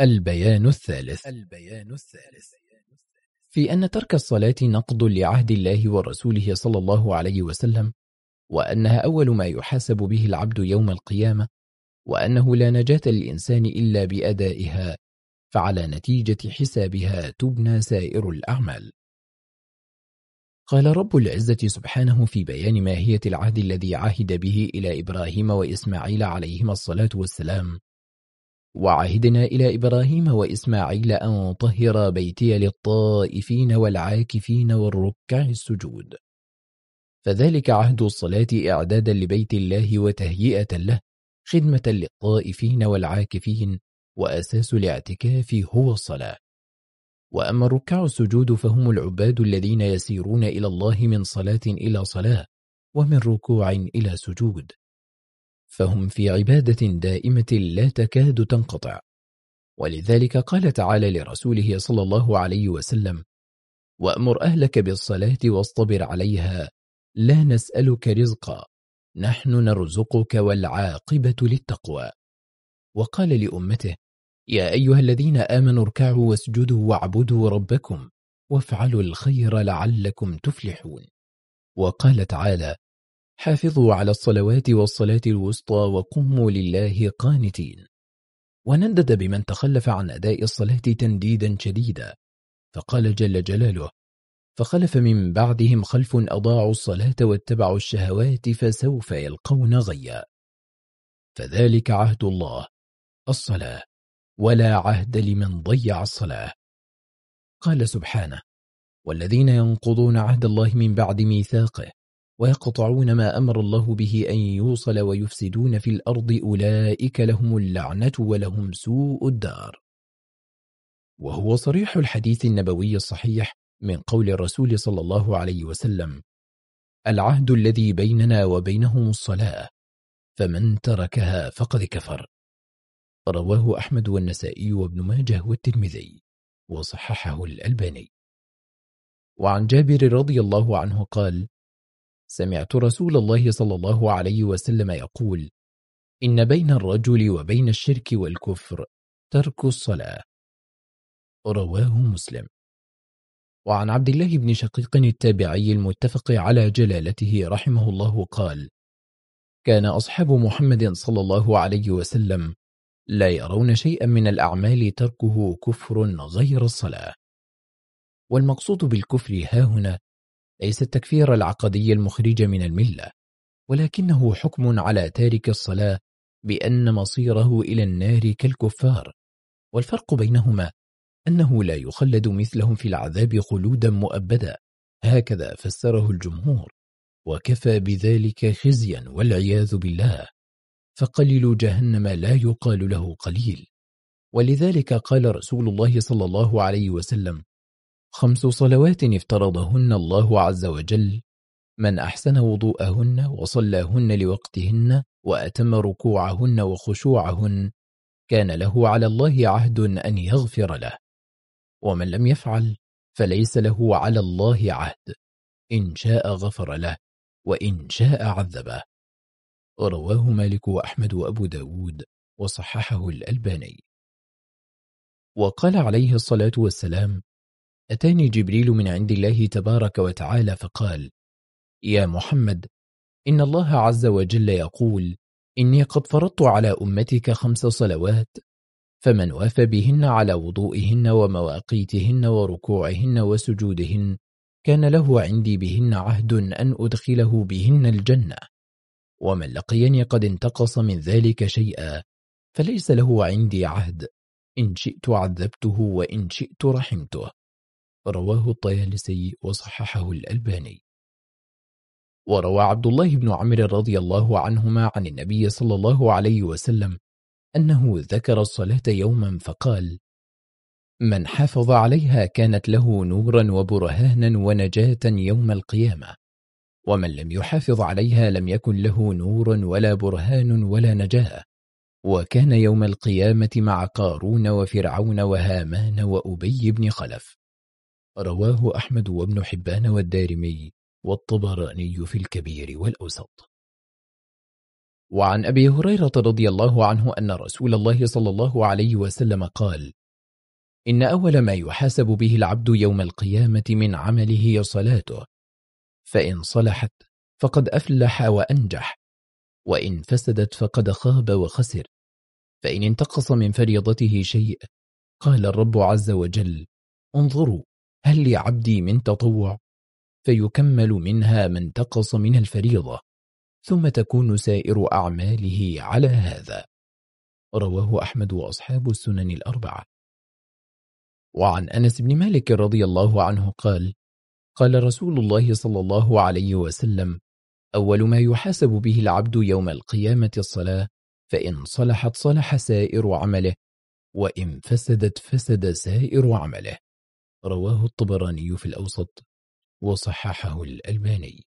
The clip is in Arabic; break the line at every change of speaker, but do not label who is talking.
البيان الثالث. البيان الثالث. في أن ترك الصلاة نقض لعهد الله ورسوله صلى الله عليه وسلم وأنها أول ما يحاسب به العبد يوم القيامة وأنه لا نجاة للإنسان إلا بأدائها فعلى نتيجة حسابها تبنى سائر الأعمال. قال رب العزة سبحانه في بيان ماهية العهد الذي عهد به إلى إبراهيم وإسماعيل عليهما الصلاة والسلام وعهدنا إلى إبراهيم وإسماعيل أن طهر بيتي للطائفين والعاكفين والركع السجود. فذلك عهد الصلاة إعدادا لبيت الله وتهيئة له خدمة للطائفين والعاكفين وأساس الاعتكاف هو الصلاة. وأما الركع السجود فهم العباد الذين يسيرون إلى الله من صلاة إلى صلاة ومن ركوع إلى سجود. فهم في عبادة دائمة لا تكاد تنقطع. ولذلك قال تعالى لرسوله صلى الله عليه وسلم وأمر أهلك بالصلاة واصطبر عليها لا نسألك رزقا نحن نرزقك والعاقبة للتقوى. وقال لأمته يا أيها الذين آمنوا اركعوا واسجدوا واعبدوا ربكم وافعلوا الخير لعلكم تفلحون. وقال تعالى حافظوا على الصلوات والصلاة الوسطى وقوموا لله قانتين. وندد بمن تخلف عن أداء الصلاة تنديدا شديدا. فقال جل جلاله فخلف من بعدهم خلف أضاعوا الصلاة واتبعوا الشهوات فسوف يلقون غيا. فذلك عهد الله الصلاة ولا عهد لمن ضيع الصلاة. قال سبحانه والذين ينقضون عهد الله من بعد ميثاقه ويقطعون ما أمر الله به أن يوصل ويفسدون في الأرض أولئك لهم اللعنة ولهم سوء الدار. وهو صريح الحديث النبوي الصحيح من قول الرسول صلى الله عليه وسلم العهد الذي بيننا وبينهم الصلاة فمن تركها فقد كفر رواه أحمد والنسائي وابن ماجه والترمذي وصححه الألباني. وعن جابر رضي الله عنه قال سمعت رسول الله صلى الله عليه وسلم يقول إن بين الرجل وبين الشرك والكفر ترك الصلاة. رواه مسلم. وعن عبد الله بن شقيق التابعي المتفق على جلالته رحمه الله قال كان أصحاب محمد صلى الله عليه وسلم لا يرون شيئا من الأعمال تركه كفر غير الصلاة. والمقصود بالكفر ها هنا ليس التكفير العقدي المخرج من الملة ولكنه حكم على تارك الصلاة بأن مصيره إلى النار كالكفار. والفرق بينهما أنه لا يخلد مثلهم في العذاب خلودا مؤبدا هكذا فسره الجمهور وكفى بذلك خزيا والعياذ بالله. فقليل جهنم لا يقال له قليل. ولذلك قال رسول الله صلى الله عليه وسلم خمس صلوات افترضهن الله عز وجل من أحسن وضوءهن وصلاهن لوقتهن وأتم ركوعهن وخشوعهن كان له على الله عهد أن يغفر له. ومن لم يفعل فليس له على الله عهد. إن شاء غفر له وإن شاء عذبه. رواه مالك وأحمد وأبو داود وصححه الألباني. وقال عليه الصلاة والسلام أتاني جبريل من عند الله تبارك وتعالى فقال يا محمد إن الله عز وجل يقول إني قد فرضت على أمتك خمس صلوات فمن وافى بهن على وضوئهن ومواقيتهن وركوعهن وسجودهن كان له عندي بهن عهد أن أدخله بهن الجنة ومن لقيني قد انتقص من ذلك شيئا فليس له عندي عهد إن شئت عذبته وإن شئت رحمته. رواه الطيالسي وصححه الألباني. وروى عبد الله بن عمرو رضي الله عنهما عن النبي صلى الله عليه وسلم أنه ذكر الصلاة يوما فقال من حافظ عليها كانت له نورا وبرهانا ونجاة يوم القيامة ومن لم يحافظ عليها لم يكن له نور ولا برهان ولا نجاة وكان يوم القيامة مع قارون وفرعون وهامان وأبي بن خلف. رواه أحمد وابن حبان والدارمي والطبراني في الكبير والأوسط. وعن أبي هريرة رضي الله عنه أن رسول الله صلى الله عليه وسلم قال إن أول ما يحاسب به العبد يوم القيامة من عمله صلاته فإن صلحت فقد أفلح وأنجح وإن فسدت فقد خاب وخسر فإن انتقص من فريضته شيء قال الرب عز وجل انظروا هل لعبدي من تطوع؟ فيكمل منها من تقص من الفريضة ثم تكون سائر أعماله على هذا. رواه أحمد وأصحاب السنن الأربعة. وعن أنس بن مالك رضي الله عنه قال قال رسول الله صلى الله عليه وسلم أول ما يحاسب به العبد يوم القيامة الصلاة فإن صلحت صلح سائر عمله وإن فسدت فسد سائر عمله. رواه الطبراني في الأوسط وصححه الألباني.